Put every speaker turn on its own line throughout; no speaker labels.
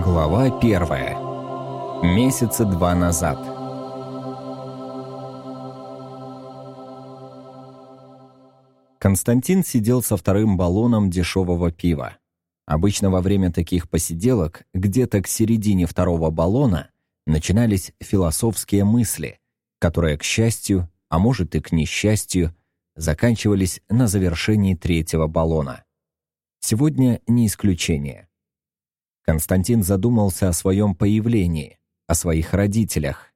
Глава первая. Месяца два назад. Константин сидел со вторым баллоном дешевого пива. Обычно во время таких посиделок, где-то к середине второго баллона, начинались философские мысли, которые, к счастью, а может и к несчастью, заканчивались на завершении третьего баллона. Сегодня не исключение. Константин задумался о своем появлении, о своих родителях.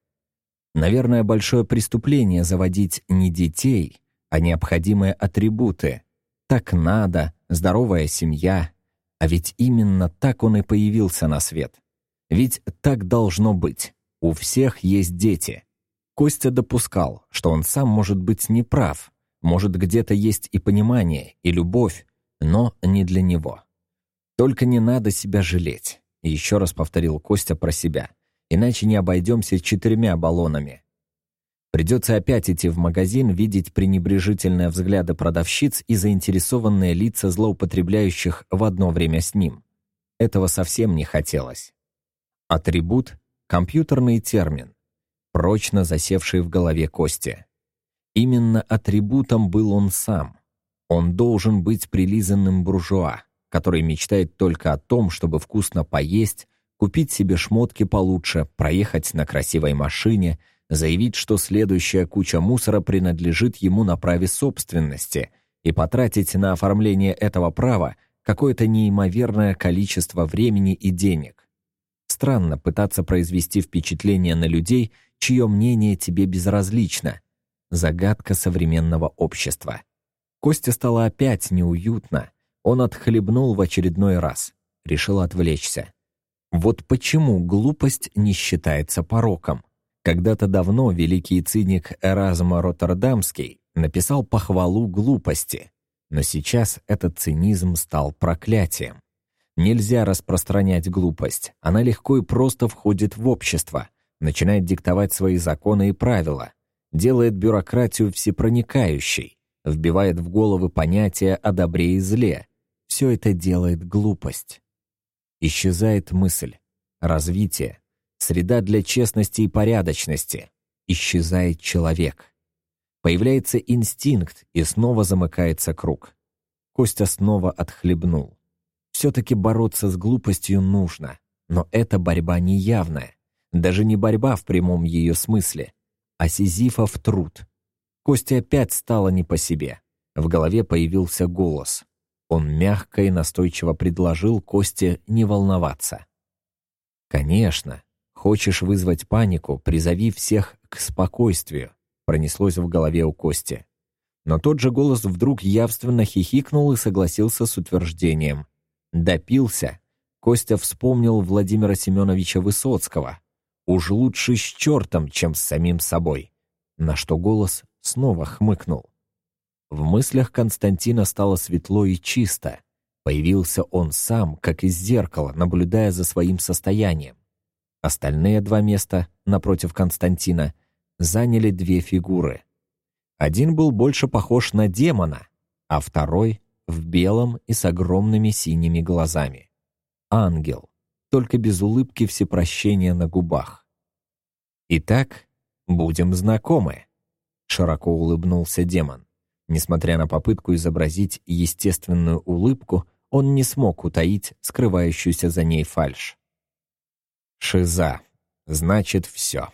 Наверное, большое преступление заводить не детей, а необходимые атрибуты. Так надо, здоровая семья. А ведь именно так он и появился на свет. Ведь так должно быть. У всех есть дети. Костя допускал, что он сам может быть неправ, может где-то есть и понимание, и любовь, но не для него. Только не надо себя жалеть. И еще раз повторил Костя про себя. Иначе не обойдемся четырьмя баллонами. Придется опять идти в магазин, видеть пренебрежительные взгляды продавщиц и заинтересованные лица злоупотребляющих в одно время с ним. Этого совсем не хотелось. Атрибут — компьютерный термин, прочно засевший в голове Кости. Именно атрибутом был он сам. Он должен быть прилизанным буржуа, который мечтает только о том, чтобы вкусно поесть, купить себе шмотки получше, проехать на красивой машине, заявить, что следующая куча мусора принадлежит ему на праве собственности и потратить на оформление этого права какое-то неимоверное количество времени и денег. Странно пытаться произвести впечатление на людей, чье мнение тебе безразлично. Загадка современного общества. Косте стало опять неуютно, он отхлебнул в очередной раз. Решил отвлечься. Вот почему глупость не считается пороком. Когда-то давно великий циник Эразма Роттердамский написал похвалу глупости, но сейчас этот цинизм стал проклятием. Нельзя распространять глупость, она легко и просто входит в общество, начинает диктовать свои законы и правила, делает бюрократию всепроникающей, вбивает в головы понятия о добре и зле, все это делает глупость. Исчезает мысль, развитие, среда для честности и порядочности. Исчезает человек. Появляется инстинкт, и снова замыкается круг. Костя снова отхлебнул. Все-таки бороться с глупостью нужно, но эта борьба не явная, даже не борьба в прямом ее смысле, а сизифов труд. Костя опять стало не по себе. В голове появился голос. Он мягко и настойчиво предложил Косте не волноваться. «Конечно, хочешь вызвать панику, призови всех к спокойствию», пронеслось в голове у Кости. Но тот же голос вдруг явственно хихикнул и согласился с утверждением. Допился. Костя вспомнил Владимира Семеновича Высоцкого. Уж лучше с чертом, чем с самим собой. На что голос снова хмыкнул. В мыслях Константина стало светло и чисто. Появился он сам, как из зеркала, наблюдая за своим состоянием. Остальные два места, напротив Константина, заняли две фигуры. Один был больше похож на демона, а второй — в белом и с огромными синими глазами. Ангел, только без улыбки всепрощения на губах. «Итак, будем знакомы», — широко улыбнулся демон. Несмотря на попытку изобразить естественную улыбку, он не смог утаить скрывающуюся за ней фальшь. «Шиза. Значит, все».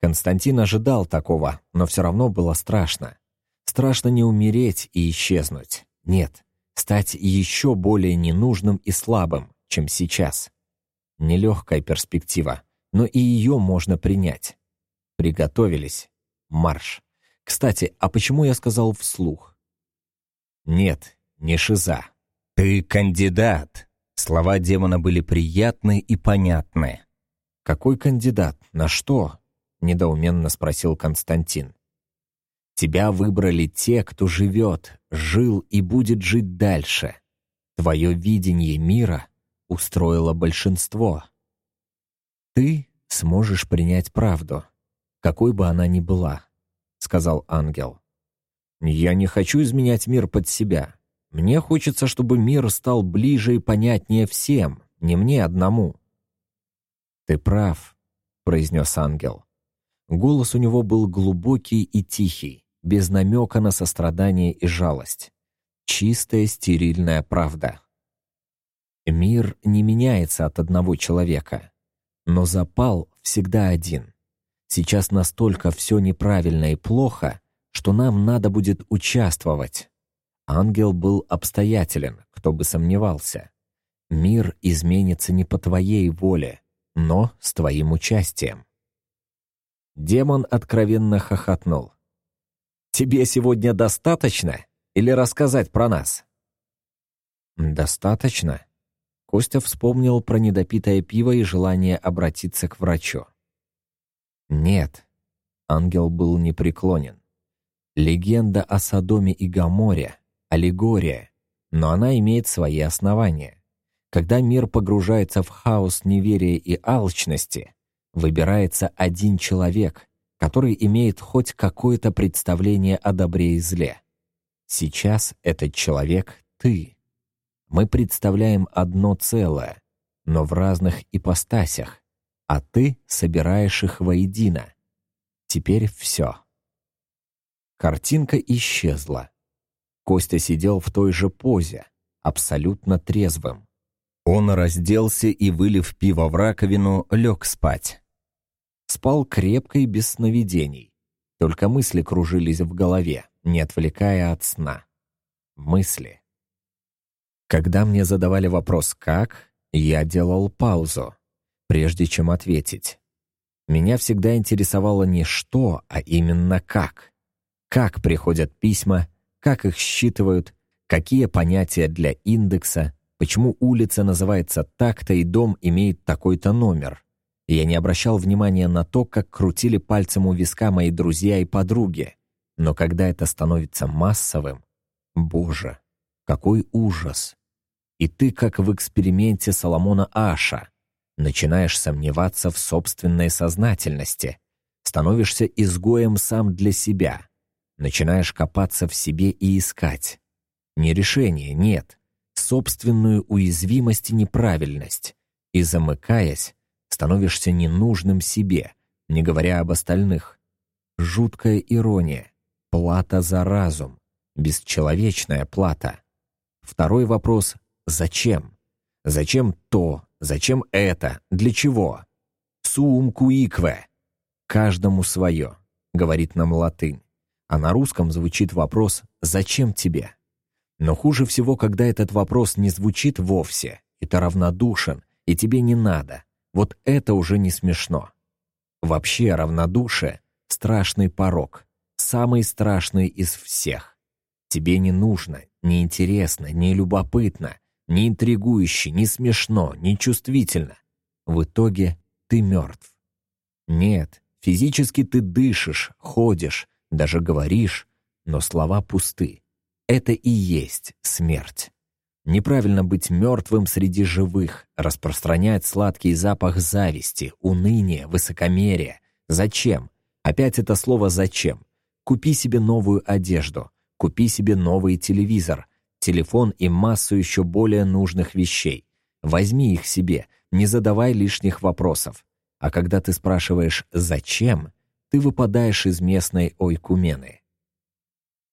Константин ожидал такого, но все равно было страшно. Страшно не умереть и исчезнуть. Нет, стать еще более ненужным и слабым, чем сейчас. Нелегкая перспектива, но и ее можно принять. Приготовились. Марш. Кстати, а почему я сказал вслух? Нет, не шиза. Ты кандидат. Слова демона были приятны и понятны. Какой кандидат? На что? Недоуменно спросил Константин. Тебя выбрали те, кто живет, жил и будет жить дальше. Твое видение мира устроило большинство. Ты сможешь принять правду, какой бы она ни была. — сказал ангел. «Я не хочу изменять мир под себя. Мне хочется, чтобы мир стал ближе и понятнее всем, не мне одному. «Ты прав», — произнес ангел. Голос у него был глубокий и тихий, без намека на сострадание и жалость. Чистая стерильная правда. Мир не меняется от одного человека, но запал всегда один. Сейчас настолько все неправильно и плохо, что нам надо будет участвовать. Ангел был обстоятелен, кто бы сомневался. Мир изменится не по твоей воле, но с твоим участием. Демон откровенно хохотнул. «Тебе сегодня достаточно? Или рассказать про нас?» «Достаточно?» Костя вспомнил про недопитое пиво и желание обратиться к врачу. «Нет», — ангел был непреклонен. «Легенда о Содоме и Гоморе — аллегория, но она имеет свои основания. Когда мир погружается в хаос неверия и алчности, выбирается один человек, который имеет хоть какое-то представление о добре и зле. Сейчас этот человек — ты. Мы представляем одно целое, но в разных ипостасях, а ты собираешь их воедино. Теперь все. Картинка исчезла. Костя сидел в той же позе, абсолютно трезвым. Он разделся и, вылив пиво в раковину, лег спать. Спал крепко и без сновидений. Только мысли кружились в голове, не отвлекая от сна. Мысли. Когда мне задавали вопрос «как?», я делал паузу, прежде чем ответить. Меня всегда интересовало не что, а именно как. Как приходят письма, как их считывают, какие понятия для индекса, почему улица называется так-то и дом имеет такой-то номер. Я не обращал внимания на то, как крутили пальцем у виска мои друзья и подруги. Но когда это становится массовым, боже, какой ужас! И ты, как в эксперименте Соломона Аша, начинаешь сомневаться в собственной сознательности, становишься изгоем сам для себя, начинаешь копаться в себе и искать. Не решение, нет, собственную уязвимость и неправильность, и, замыкаясь, становишься ненужным себе, не говоря об остальных. Жуткая ирония, плата за разум, бесчеловечная плата. Второй вопрос Зачем? Зачем то? Зачем это? Для чего? Сум куикве. Каждому свое, говорит нам латынь. А на русском звучит вопрос «Зачем тебе?». Но хуже всего, когда этот вопрос не звучит вовсе, и ты равнодушен, и тебе не надо. Вот это уже не смешно. Вообще равнодушие — страшный порог, самый страшный из всех. Тебе не нужно, не интересно, не любопытно, не интригующе, не смешно, не чувствительно. В итоге ты мертв. Нет, физически ты дышишь, ходишь, даже говоришь, но слова пусты. Это и есть смерть. Неправильно быть мертвым среди живых, распространять сладкий запах зависти, уныния, высокомерия. Зачем? Опять это слово «зачем». Купи себе новую одежду, купи себе новый телевизор, телефон и массу еще более нужных вещей. Возьми их себе, не задавай лишних вопросов. А когда ты спрашиваешь «зачем?», ты выпадаешь из местной ойкумены.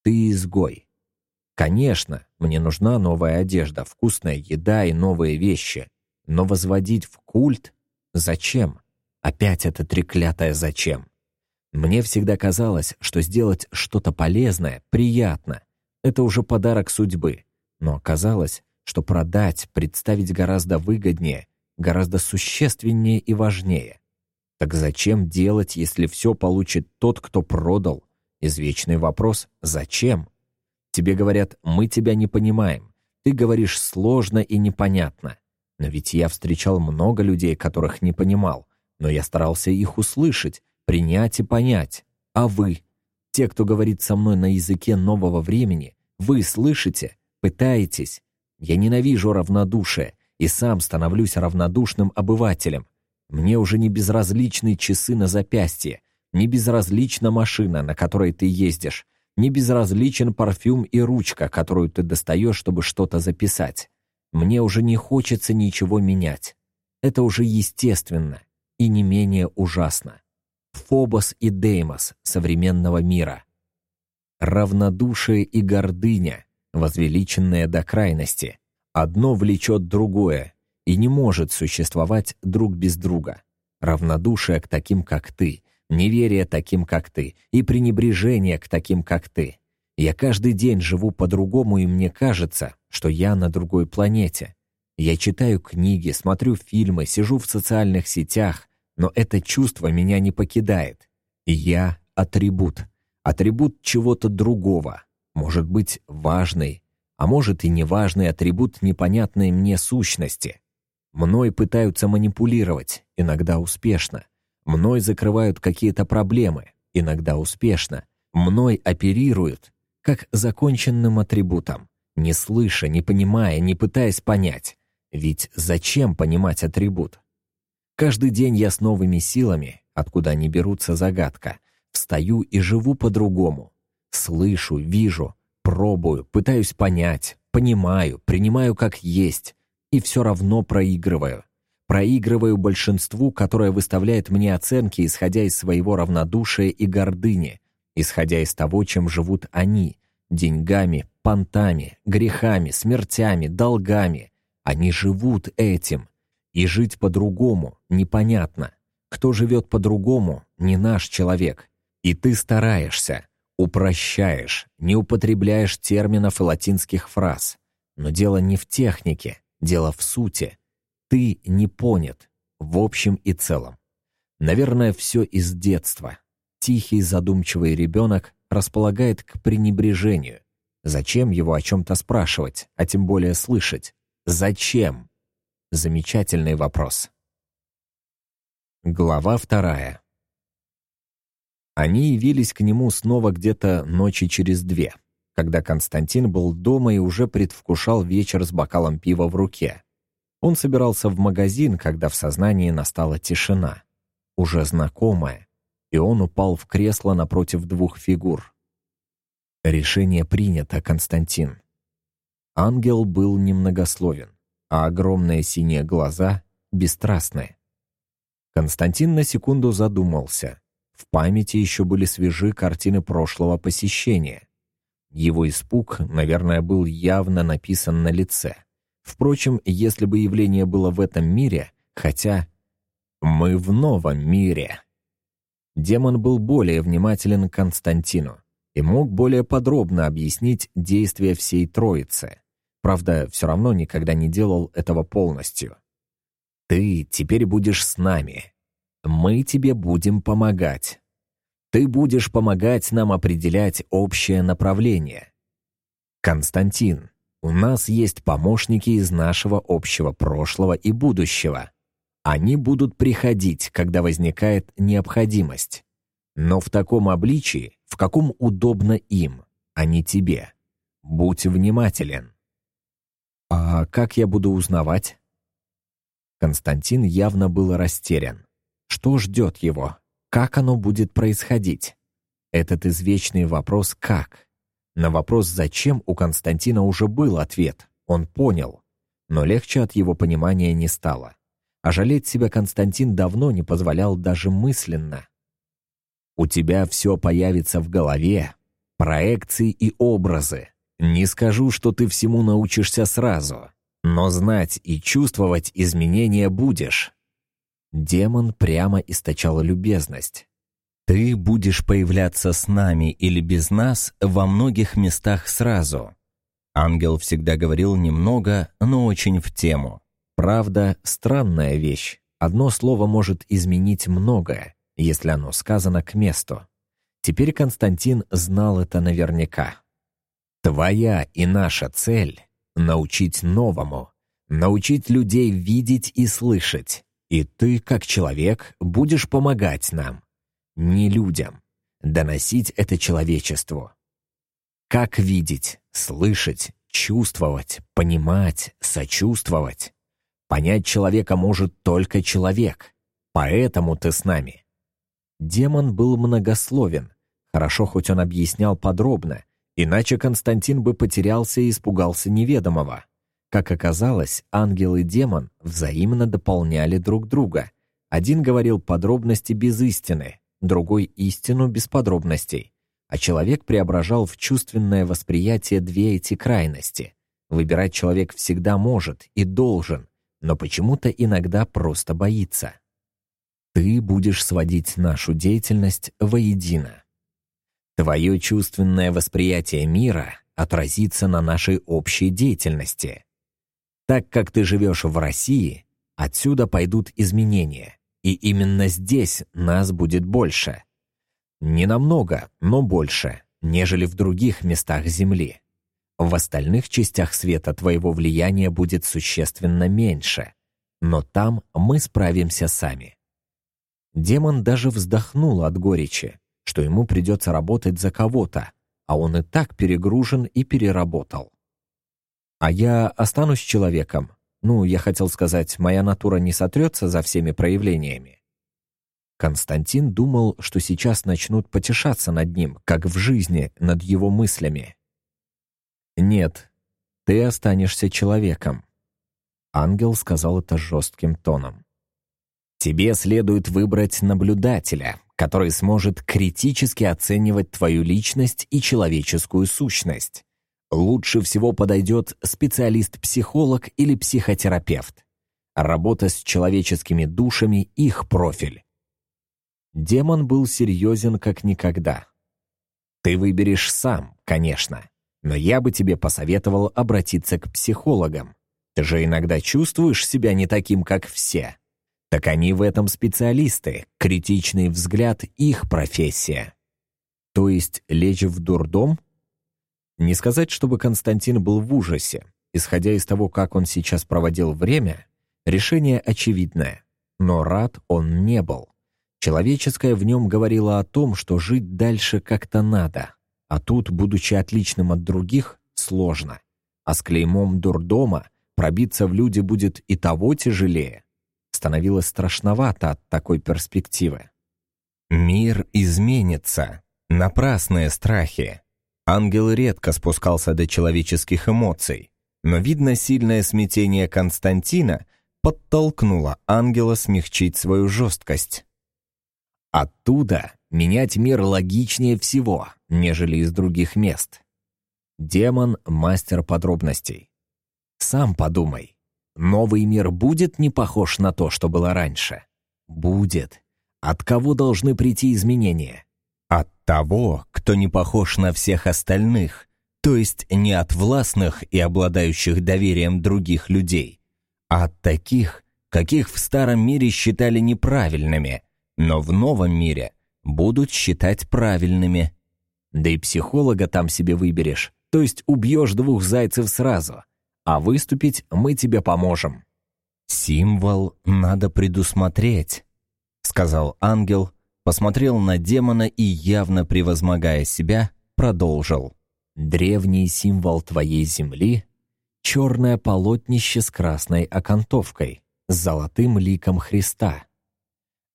Ты изгой. Конечно, мне нужна новая одежда, вкусная еда и новые вещи. Но возводить в культ? Зачем? Опять это треклятое «зачем». Мне всегда казалось, что сделать что-то полезное приятно, это уже подарок судьбы. Но оказалось, что продать, представить гораздо выгоднее, гораздо существеннее и важнее. Так зачем делать, если все получит тот, кто продал? Извечный вопрос «Зачем?» Тебе говорят «Мы тебя не понимаем». Ты говоришь сложно и непонятно. Но ведь я встречал много людей, которых не понимал, но я старался их услышать, принять и понять. А вы? Те, кто говорит со мной на языке нового времени, вы слышите? Пытаетесь? Я ненавижу равнодушие и сам становлюсь равнодушным обывателем. Мне уже не безразличны часы на запястье, не безразлична машина, на которой ты ездишь, не безразличен парфюм и ручка, которую ты достаешь, чтобы что-то записать. Мне уже не хочется ничего менять. Это уже естественно. и не менее ужасно. Фобос и Деймос современного мира. Равнодушие и гордыня, возвеличенные до крайности. Одно влечет другое и не может существовать друг без друга. Равнодушие к таким, как ты, неверие таким, как ты, и пренебрежение к таким, как ты. Я каждый день живу по-другому, и мне кажется, что я на другой планете. Я читаю книги, смотрю фильмы, сижу в социальных сетях, но это чувство меня не покидает. Я — атрибут. Атрибут чего-то другого. Может быть, важный, а может и неважный атрибут непонятной мне сущности. Мной пытаются манипулировать, иногда успешно. Мной закрывают какие-то проблемы, иногда успешно. Мной оперируют, как законченным атрибутом, не слыша, не понимая, не пытаясь понять. Ведь зачем понимать атрибут? Каждый день я с новыми силами, откуда они берутся загадка, встаю и живу по-другому. Слышу, вижу, пробую, пытаюсь понять, понимаю, принимаю как есть, и все равно проигрываю. Проигрываю большинству, которое выставляет мне оценки, исходя из своего равнодушия и гордыни, исходя из того, чем живут они, деньгами, понтами, грехами, смертями, долгами. Они живут этим. И жить по-другому непонятно. Кто живет по-другому, не наш человек. И ты стараешься, упрощаешь, не употребляешь терминов и латинских фраз. Но дело не в технике, дело в сути — ты не понят, в общем и целом. Наверное, все из детства. Тихий, задумчивый ребенок располагает к пренебрежению. Зачем его о чем-то спрашивать, а тем более слышать? Зачем? Замечательный вопрос. Глава вторая. Они явились к нему снова где-то ночи через две, когда Константин был дома и уже предвкушал вечер с бокалом пива в руке. Он собирался в магазин, когда в сознании настала тишина, уже знакомая, и он упал в кресло напротив двух фигур. Решение принято, Константин. Ангел был немногословен, а огромные синие глаза — бесстрастные. Константин на секунду задумался. В памяти еще были свежи картины прошлого посещения. Его испуг, наверное, был явно написан на лице. Впрочем, если бы явление было в этом мире, хотя мы в новом мире. Демон был более внимателен к Константину и мог более подробно объяснить действия всей Троицы. Правда, все равно никогда не делал этого полностью. «Ты теперь будешь с нами. Мы тебе будем помогать. Ты будешь помогать нам определять общее направление. Константин, у нас есть помощники из нашего общего прошлого и будущего. Они будут приходить, когда возникает необходимость. Но в таком обличии, в каком удобно им, а не тебе. Будь внимателен. А как я буду узнавать? Константин явно был растерян. Что ждет его? Как оно будет происходить? Этот извечный вопрос «как?» На вопрос «зачем» у Константина уже был ответ, он понял, но легче от его понимания не стало. А жалеть себя Константин давно не позволял даже мысленно. «У тебя все появится в голове, проекции и образы. Не скажу, что ты всему научишься сразу, но знать и чувствовать изменения будешь». Демон прямо источал любезность. Ты будешь появляться с нами или без нас во многих местах сразу. Ангел всегда говорил немного, но очень в тему. Правда, странная вещь. Одно слово может изменить многое, если оно сказано к месту. Теперь Константин знал это наверняка. Твоя и наша цель — научить новому, научить людей видеть и слышать. И ты, как человек, будешь помогать нам не людям, доносить это человечеству. Как видеть, слышать, чувствовать, понимать, сочувствовать? Понять человека может только человек, поэтому ты с нами. Демон был многословен, хорошо хоть он объяснял подробно, иначе Константин бы потерялся и испугался неведомого. Как оказалось, ангел и демон взаимно дополняли друг друга, Один говорил подробности без истины, другой — истину без подробностей. А человек преображал в чувственное восприятие две эти крайности. Выбирать человек всегда может и должен, но почему-то иногда просто боится. Ты будешь сводить нашу деятельность воедино. Твое чувственное восприятие мира отразится на нашей общей деятельности. Так как ты живешь в России, отсюда пойдут изменения, и именно здесь нас будет больше. Не намного, но больше, нежели в других местах Земли. В остальных частях света твоего влияния будет существенно меньше, но там мы справимся сами. Демон даже вздохнул от горечи, что ему придется работать за кого-то, а он и так перегружен и переработал. А я останусь человеком. Ну, я хотел сказать, моя натура не сотрется за всеми проявлениями. Константин думал, что сейчас начнут потешаться над ним, как в жизни, над его мыслями. «Нет, ты останешься человеком», — ангел сказал это жестким тоном. «Тебе следует выбрать наблюдателя, который сможет критически оценивать твою личность и человеческую сущность. Лучше всего подойдет специалист-психолог или психотерапевт. Работа с человеческими душами — их профиль. Демон был серьезен как никогда. Ты выберешь сам, конечно. Но я бы тебе посоветовал обратиться к психологам. Ты же иногда чувствуешь себя не таким, как все. Так они в этом специалисты, критичный взгляд — их профессия. То есть лечь в дурдом? Не сказать, чтобы Константин был в ужасе. Исходя из того, как он сейчас проводил время, решение очевидное. Но рад он не был. Человеческое в нем говорило о том, что жить дальше как-то надо. А тут, будучи отличным от других, сложно. А с клеймом дурдома пробиться в люди будет и того тяжелее. Становилось страшновато от такой перспективы. Мир изменится. Напрасные страхи. Ангел редко спускался до человеческих эмоций, но, видно, сильное смятение Константина подтолкнуло ангела смягчить свою жесткость. Оттуда менять мир логичнее всего, нежели из других мест. Демон — мастер подробностей. Сам подумай, новый мир будет не похож на то, что было раньше? Будет. От кого должны прийти изменения? Того, кто не похож на всех остальных, то есть не от властных и обладающих доверием других людей, а от таких, каких в старом мире считали неправильными, но в новом мире будут считать правильными. Да и психолога там себе выберешь, то есть убьешь двух зайцев сразу, а выступить мы тебе поможем. «Символ надо предусмотреть», — сказал ангел, посмотрел на демона и, явно превозмогая себя, продолжил. «Древний символ твоей земли — черное полотнище с красной окантовкой, с золотым ликом Христа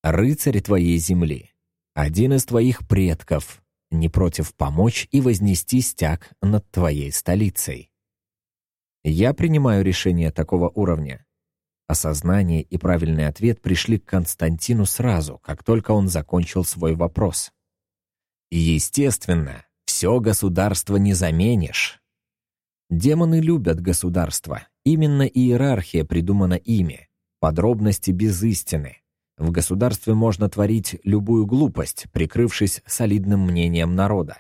рыцарь твоей земли, один из твоих предков, не против помочь и вознести стяг над твоей столицей. Я принимаю решение такого уровня. Осознание и правильный ответ пришли к Константину сразу, как только он закончил свой вопрос. Естественно, все государство не заменишь. Демоны любят государство. Именно иерархия придумана ими. Подробности без истины. В государстве можно творить любую глупость, прикрывшись солидным мнением народа.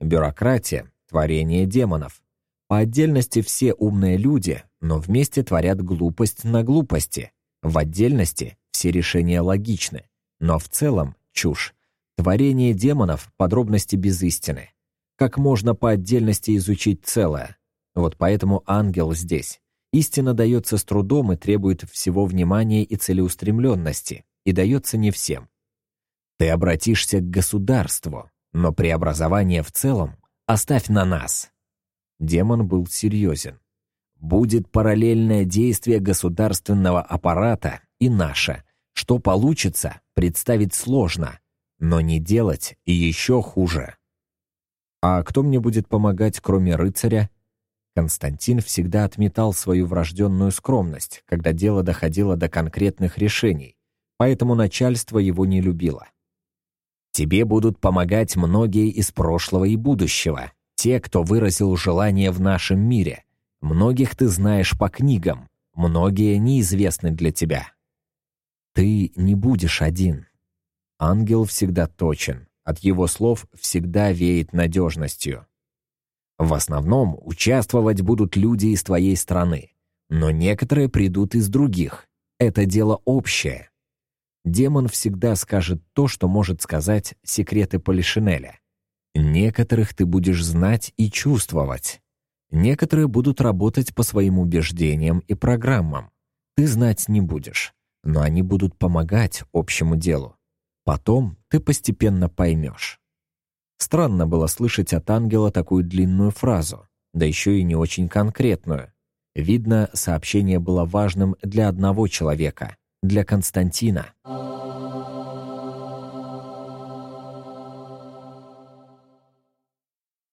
Бюрократия — творение демонов. По отдельности все умные люди, но вместе творят глупость на глупости. В отдельности все решения логичны, но в целом чушь. Творение демонов — подробности без истины. Как можно по отдельности изучить целое? Вот поэтому ангел здесь. Истина дается с трудом и требует всего внимания и целеустремленности и дается не всем. Ты обратишься к государству, но преобразование в целом оставь на нас. Демон был серьезен. Будет параллельное действие государственного аппарата и наше. Что получится, представить сложно, но не делать и еще хуже. А кто мне будет помогать, кроме рыцаря? Константин всегда отметал свою врожденную скромность, когда дело доходило до конкретных решений, поэтому начальство его не любило. Тебе будут помогать многие из прошлого и будущего, те, кто выразил желание в нашем мире. Многих ты знаешь по книгам, многие неизвестны для тебя. Ты не будешь один. Ангел всегда точен, от его слов всегда веет надежностью. В основном участвовать будут люди из твоей страны, но некоторые придут из других. Это дело общее. Демон всегда скажет то, что может сказать секреты Полишинеля. Некоторых ты будешь знать и чувствовать. Некоторые будут работать по своим убеждениям и программам. Ты знать не будешь, но они будут помогать общему делу. Потом ты постепенно поймешь. Странно было слышать от ангела такую длинную фразу, да еще и не очень конкретную. Видно, сообщение было важным для одного человека, для Константина.